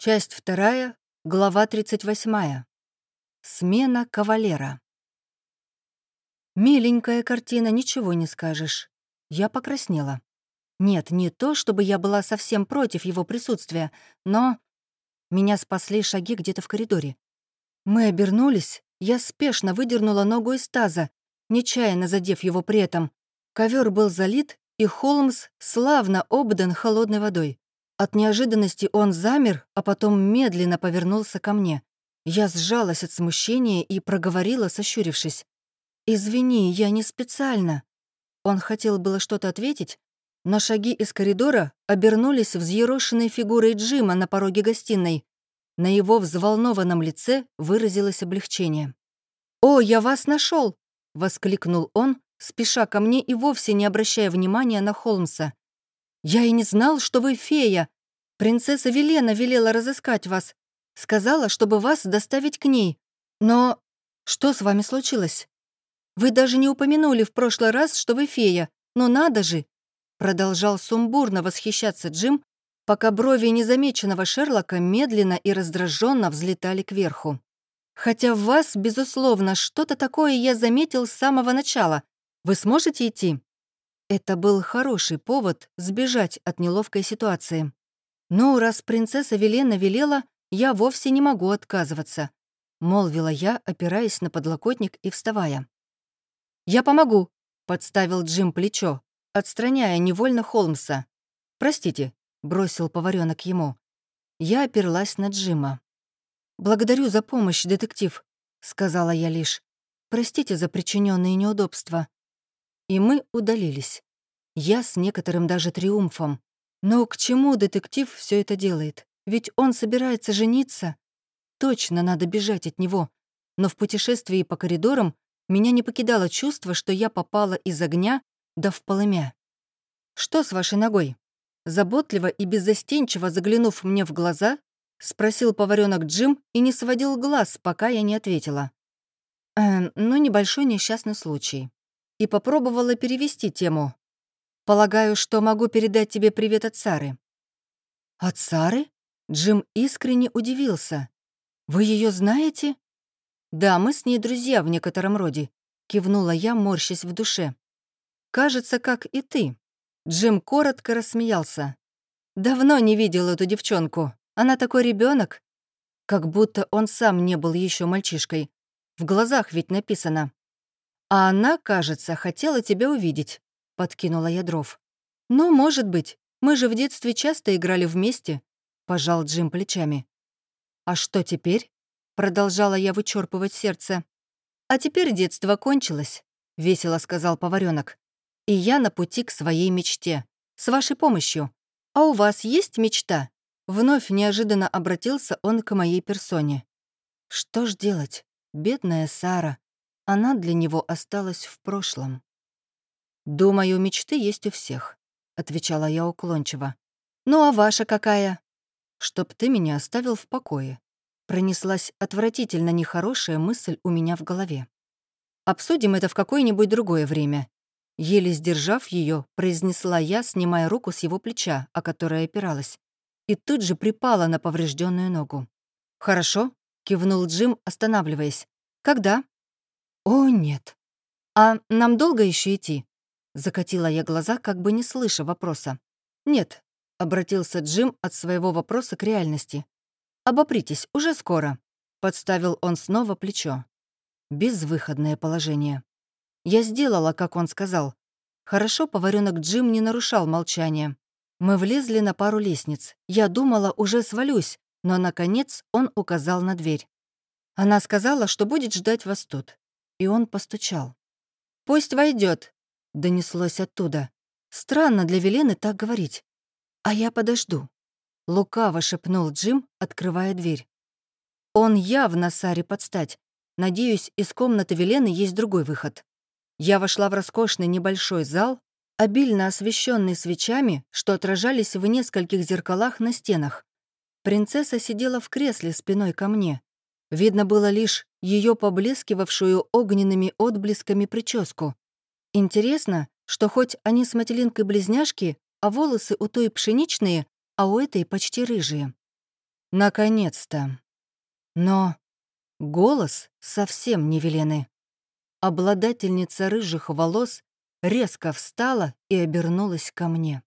Часть вторая, глава 38. Смена кавалера. Миленькая картина, ничего не скажешь. Я покраснела. Нет, не то, чтобы я была совсем против его присутствия, но... Меня спасли шаги где-то в коридоре. Мы обернулись, я спешно выдернула ногу из таза, нечаянно задев его при этом. Ковер был залит, и Холмс славно обдан холодной водой. От неожиданности он замер, а потом медленно повернулся ко мне. Я сжалась от смущения и проговорила, сощурившись. «Извини, я не специально». Он хотел было что-то ответить, но шаги из коридора обернулись взъерошенной фигурой Джима на пороге гостиной. На его взволнованном лице выразилось облегчение. «О, я вас нашел! воскликнул он, спеша ко мне и вовсе не обращая внимания на Холмса. «Я и не знал, что вы фея. Принцесса Велена велела разыскать вас. Сказала, чтобы вас доставить к ней. Но что с вами случилось? Вы даже не упомянули в прошлый раз, что вы фея. Но надо же!» Продолжал сумбурно восхищаться Джим, пока брови незамеченного Шерлока медленно и раздраженно взлетали кверху. «Хотя в вас, безусловно, что-то такое я заметил с самого начала. Вы сможете идти?» Это был хороший повод сбежать от неловкой ситуации. «Ну, раз принцесса Велена велела, я вовсе не могу отказываться», — молвила я, опираясь на подлокотник и вставая. «Я помогу», — подставил Джим плечо, отстраняя невольно Холмса. «Простите», — бросил поваренок ему. Я оперлась на Джима. «Благодарю за помощь, детектив», — сказала я лишь. «Простите за причиненные неудобства». И мы удалились. Я с некоторым даже триумфом. Но к чему детектив все это делает? Ведь он собирается жениться. Точно надо бежать от него. Но в путешествии по коридорам меня не покидало чувство, что я попала из огня да в полымя. «Что с вашей ногой?» Заботливо и беззастенчиво заглянув мне в глаза, спросил поваренок Джим и не сводил глаз, пока я не ответила. «Эм, ну, небольшой несчастный случай и попробовала перевести тему. «Полагаю, что могу передать тебе привет от Сары». «От Сары?» Джим искренне удивился. «Вы ее знаете?» «Да, мы с ней друзья в некотором роде», — кивнула я, морщась в душе. «Кажется, как и ты». Джим коротко рассмеялся. «Давно не видел эту девчонку. Она такой ребенок, Как будто он сам не был еще мальчишкой. В глазах ведь написано. «А она, кажется, хотела тебя увидеть», — подкинула я дров. «Ну, может быть. Мы же в детстве часто играли вместе», — пожал Джим плечами. «А что теперь?» — продолжала я вычерпывать сердце. «А теперь детство кончилось», — весело сказал поваренок. «И я на пути к своей мечте. С вашей помощью. А у вас есть мечта?» Вновь неожиданно обратился он к моей персоне. «Что ж делать? Бедная Сара. Она для него осталась в прошлом. «Думаю, мечты есть у всех», — отвечала я уклончиво. «Ну а ваша какая?» «Чтоб ты меня оставил в покое», — пронеслась отвратительно нехорошая мысль у меня в голове. «Обсудим это в какое-нибудь другое время». Еле сдержав ее, произнесла я, снимая руку с его плеча, о которое опиралась, и тут же припала на поврежденную ногу. «Хорошо», — кивнул Джим, останавливаясь. «Когда?» «О, нет. А нам долго еще идти?» Закатила я глаза, как бы не слыша вопроса. «Нет», — обратился Джим от своего вопроса к реальности. «Обопритесь, уже скоро», — подставил он снова плечо. Безвыходное положение. Я сделала, как он сказал. Хорошо поваренок Джим не нарушал молчание. Мы влезли на пару лестниц. Я думала, уже свалюсь, но, наконец, он указал на дверь. Она сказала, что будет ждать вас тут и он постучал. «Пусть войдет, донеслось оттуда. «Странно для Велены так говорить. А я подожду», — лукаво шепнул Джим, открывая дверь. «Он явно Саре подстать. Надеюсь, из комнаты Велены есть другой выход». Я вошла в роскошный небольшой зал, обильно освещенный свечами, что отражались в нескольких зеркалах на стенах. Принцесса сидела в кресле спиной ко мне. Видно было лишь ее поблескивавшую огненными отблесками прическу. Интересно, что хоть они с Мателинкой близняшки, а волосы у той пшеничные, а у этой почти рыжие. Наконец-то. Но голос совсем не Велены. Обладательница рыжих волос резко встала и обернулась ко мне.